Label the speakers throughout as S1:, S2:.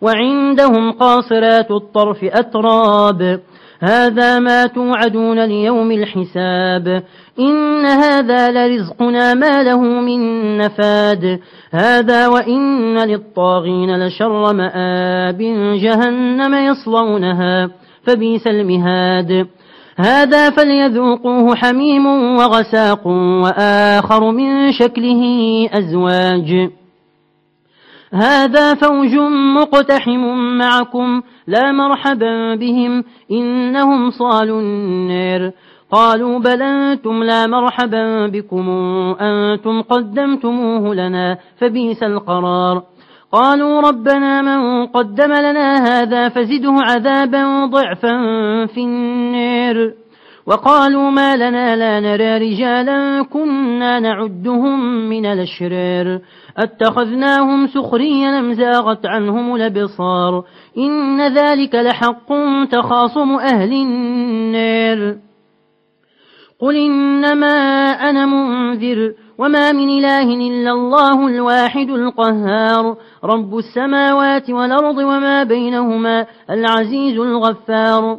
S1: وعندهم قاصرات الطرف أتراب. هذا ما توعدون ليوم الحساب. إن هذا لرزقنا ما له من نفاد. هذا وإن للطاغين لشر مآب جهنم يصلونها. فبيس المهاد. هذا فليذوقوه حميم وغساق وآخر من شكله أزواج. هذا فوج مقتحم معكم لا مرحبا بهم إنهم صالوا النار قالوا بل أنتم لا مرحبا بكم أنتم قدمتموه لنا فبيس القرار. قالوا ربنا من قدم لنا هذا فزده عذابا ضعفا في النار وقالوا ما لنا لا نرى رجالا كنا نعدهم من الأشرار. أتخذناهم سخريا امزاغت عنهم الأبصار. إن ذلك لحق تخاصم أهل النار. قل إنما أنا منذر وما من إله إلا الله الواحد القهار. رب السماوات والأرض وما بينهما العزيز الغفار.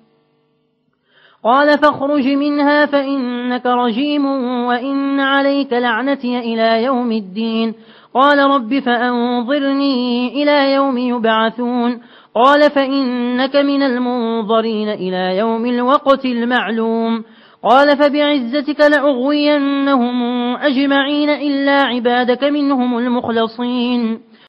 S1: قال فاخرج منها فإنك رجيم وإن عليك لعنتي إلى يوم الدين. قال رب فأنظرني إلى يوم يبعثون. قال فإنك من المنظرين إلى يوم الوقت المعلوم. قال فبعزتك لأغوينهم أجمعين إلا عبادك منهم المخلصين.